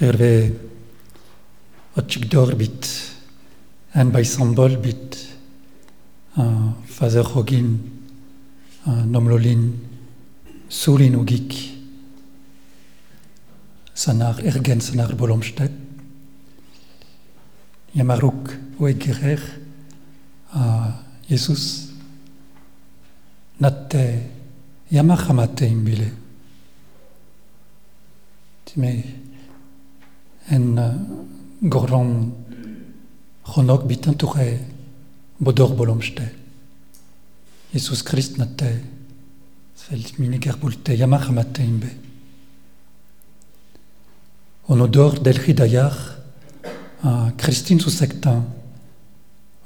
Hervé Otchikdor bit, en by Sambol bit, un Father Hogin, un Nomlolin, Sulin Ugik, Sanar Ergen Sanar Bolomstedt, Yamaruk Oegerer, a Jesus, Natte Yamachamate imbile. Time en uh, gorlan chonok bitan ture bodor bolomste. Jesus Christ natte svelt miniger bulte Yamachamate imbe. On odor del hidayar a Christine susektan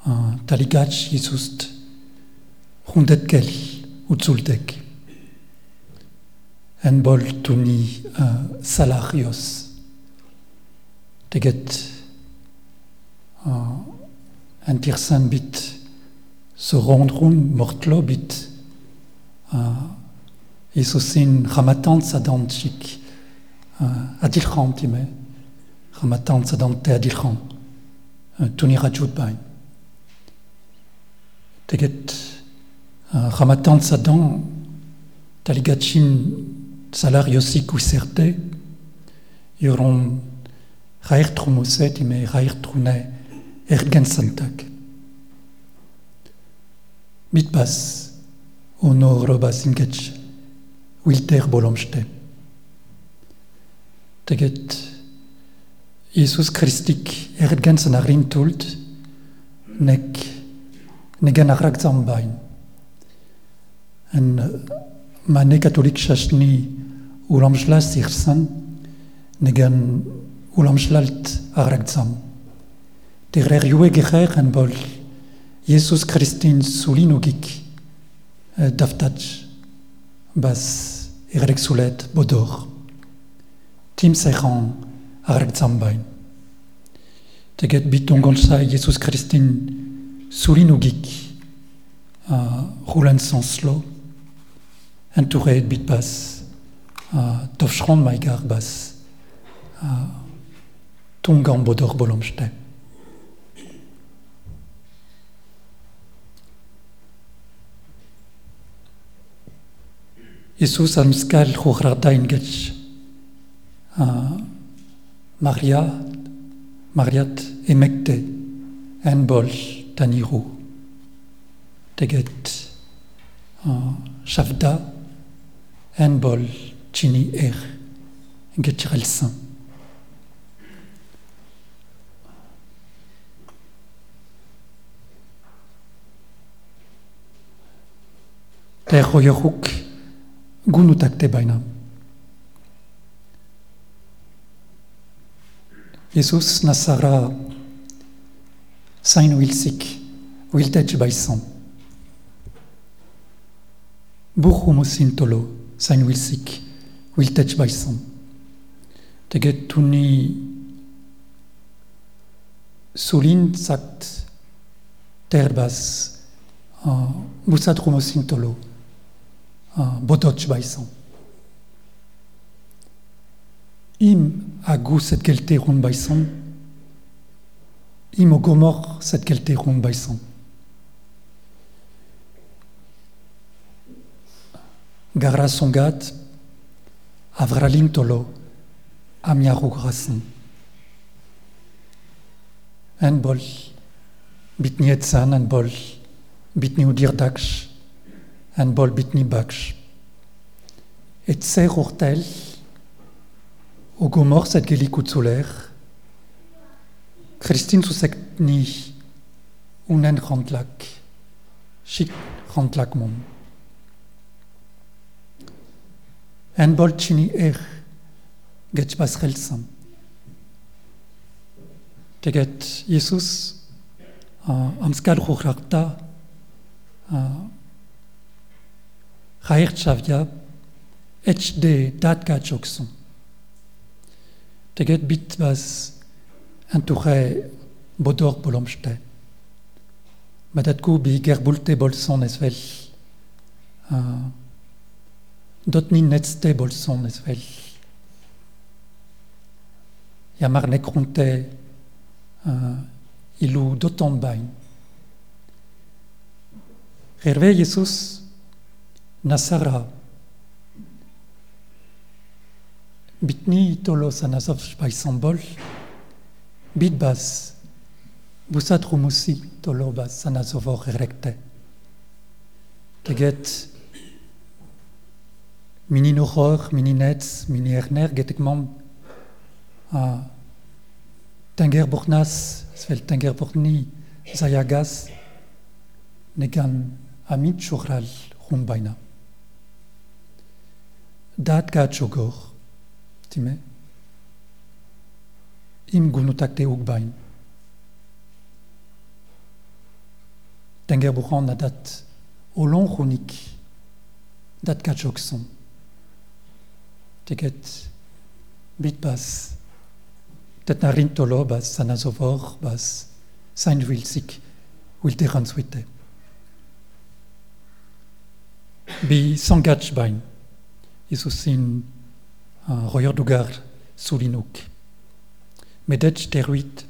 a taligach Jesust hundet kel utzuldek. En bol tuni uh, salarios. Teget uh, tirsan bit so rondrum mortlo bit uh, Jesusin ramatant sadantik uh, adilchant time ramatant sadante adilchant uh, tuni rajut bain. Teget uh, ramatant sadan taligachin salariosik userte, yoron rair trumoset ime rair trune ergen santak. Mitbas, ono robas ingech, wilter bolomste. Teget, Jesus Christik ergen sanarin tult, nek negen arag zambain. En mane katolik chachni ulamshlas irsan negan ulamshlalt aragzam. Terer yue gerer en bol Jesus Christin bas erek sulet bodor. Tim seran aragzam bain. Teget biton gonsa Jesus Christin sulinogik roulant sans slow entouré de bitbas, tovshron maigar bas, тунгаан бодох боломжтой. Иесус амскал хуурдаа ингэж а Мария Мариат эмэгтэй анбол танируу тэгэт а шавда анбол чиний эх ингэж хэлсэн. Der royoruk gunutakte baina. Jesus nasara sain wilsik wiltech baisan. Buchumosintolo sain wilsik wiltech baisan. Teget tuni sulin sagt terbas uh, busat rumosintolo baisan. Im agu set gelte rund baisan. Im ogomor set gelte rund baisan. Gara songat, avralin tolo, amiaru grasen. En bol, bitni en bol, daksh, en bol bitni baksh. Et ser urtel, o gomor set gelikut soler, Christine susekni unen rantlak, chik rantlak mom. En bol chini er, get bas relsan. Teget Jesus am skad ruchrakta uh, Rair chavia etch de dat ga jokson. Teget bit entouré bodor bolomste. Madat kou bi gerbulte bolson esvel. Uh, dot ni netste bolson esvel. Yamar nekronte uh, ilu doton bain. Jesus nasara. Bitni tolo sanazov by symbol bitbas. Busat rumusi tolo. Teget. Mini nochor, mini netz, mini erner, getek mam a tenger bornas, svel tenger borni, zayagas, negan amit chogral rumbaina. Dat gat chogor, time, im gunutakte ugbain. Tenger borhan na dat olon chonik, dat gat chogson. Teget bit bas, sanazovor bas sain wilsik wil te ranswite. Bi sangach bain, Jesus sin uh, royer dugar sulinuk. Medech teruit,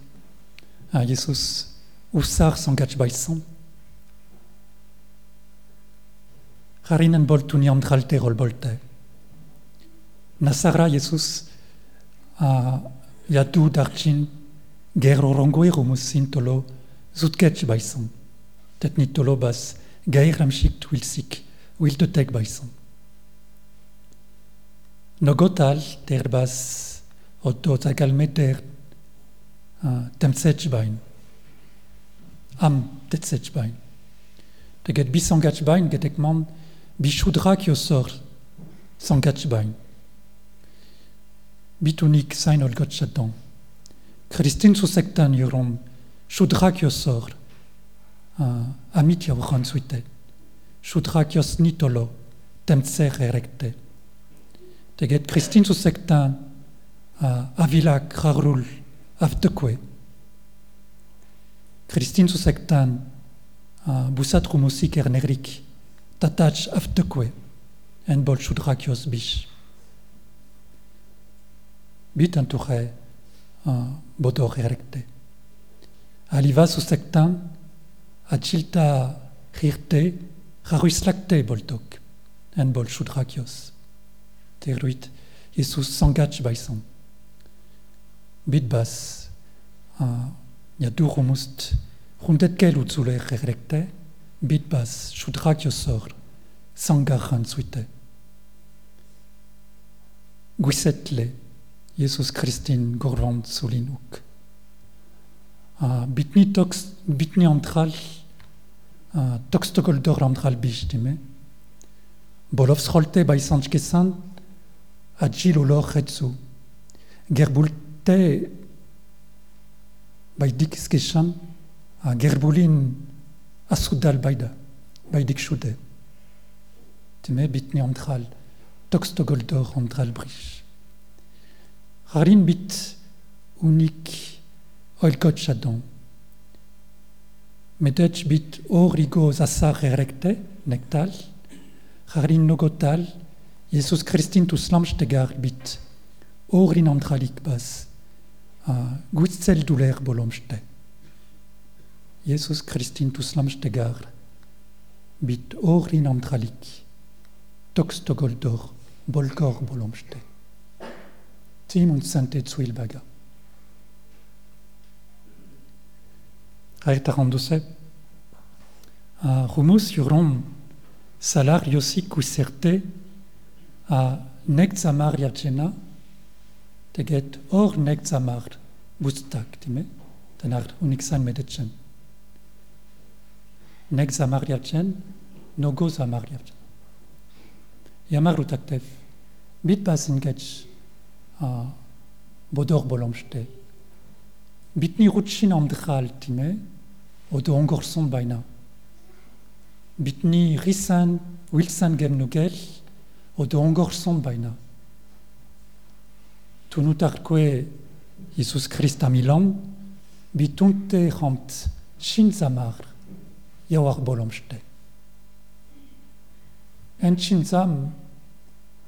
uh, Jesus usar sangach bai san. Harinen bol tuniam dralte rol bolte. Nasara Jesus a yatu darchin gero rongoi rumusin tolo zutketch baisan. Tetni tolo bas gair ramshik twilsik wil te tek baisan. Nogotal ter bas otto takalmeter temsetch bain. Am tetsetch bain. Teget bisangach bain getek man bishudra kiosor sangach bain. bitunik zain ol gotchadan. Christine susektan yorom shudrak yosor uh, amit suite. Shudrak yos nitolo temtser erekte. Teget Christine susektan uh, avilak rarul avtekwe. Christine susektan uh, busat rumosik ernegrik tatach avtekwe en bol shudrak yos bish. bitantuche uh, bodor erecte. Aliva susektan, achilta rirte, raruislacte boltok, en bol shudrakios. Тэр үед Иесус s'engage байсан. Бид бас а я дурумуст хүндэтгэл үзүүлэх хэрэгтэй. Бид бас шудраг ёсоор s'engageхан зүйтэй. Гүсэтлээ Иесус Христийн горвонд сүлинүк. А бидний токс бидний амтрал а токстокол дор амтрал биш тийм ээ. Боловсролтэй байсанч гэсэн olor retsu. Gerbulte bei dikskeshan a gerbulin asudal baida bei dikshude. Time bitni antral tox togoldor antral brish. Harin bit unik oilkot chadon. Medech bit origo zasar erecte, nektal. Harin nogotal, Jesus Christin tu slamstegar bit orin antralik bas. Gutzel duler bolomste. Jesus Christin tu slamstegar bit orin antralik. Toxtogoldor bolgor bolomste. Tim und Sante Zwilberger. Aitarandose, a rumus jurom salar а нэг замаар явж байна. Тэгээд өөр нэг замаар бүзддаг тийм ээ. Танаар униксан мэдэж чинь. Нэг замаар явж чинь, нөгөө замаар явж чинь. Ямар утгатай бид бас ингэж а бодор боломжтой. Бидний рутин амьдрал тийм ээ. Одоо өнгөрсөн байна. Бидний рисан, Wilson гэмнүгэл zamar o do ongorson baina. Tunutar kwe Jesus Christ a Milan, bitunte ramt shinzamar, yawar bolomste. En shinzam,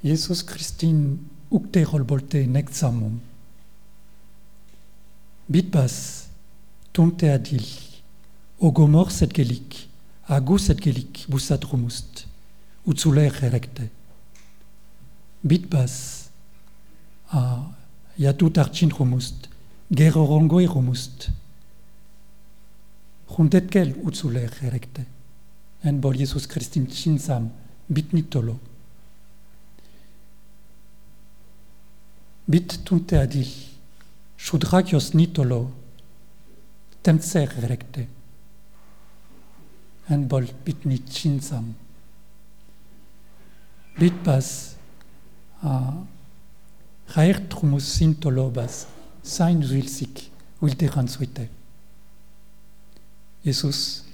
Jesus Christin ukte rolbolte nekzamum. Bitbas, tonte adil, ogomor set gelik, agus set rumust, utzuler erecte. Bitbas, a yatut archin rumust, gerorongoi rumust, Juntetkel utzuler erecte. En bol Jesus Christin chinsam, bitnitolo. Bit tunte adil, shudrakios nitolo, temtser erecte. En bol bitnit chinsam. Bitbas, хайрт хүмүүс симтолобас сайн зүйлсийг үлдээхэн сүйтэй. Есүс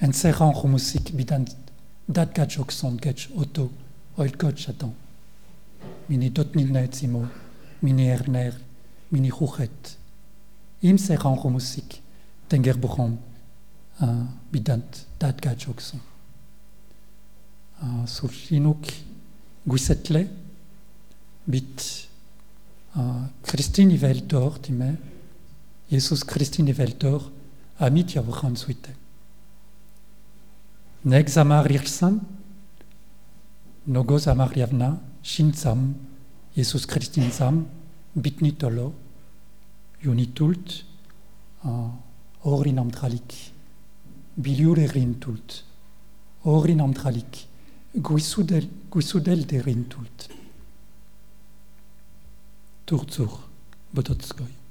энэ сэхэн хүмүүсийг бидан датгаж өгсөн гэж ото ойлгож чадан. Миний дотны найз юм уу? Миний эрнэр, миний хүүхэд. Им сэхэн хүмүүсийг тэнгэр бухан бидан датгаж өгсөн. А сүлинок гүсэтлээ mit äh, Christine Veldor, die mir Jesus Christine Veldor amit jabuchan zuite. Nek zamar irsan, nogo zamar javna, shintzam, Jesus Christin zam, bitnitolo, junitult, uh, orin amtralik, biliur erintult, orin amtralik, guisudel, guisudel derintult. צוך צוך בתוצקוי.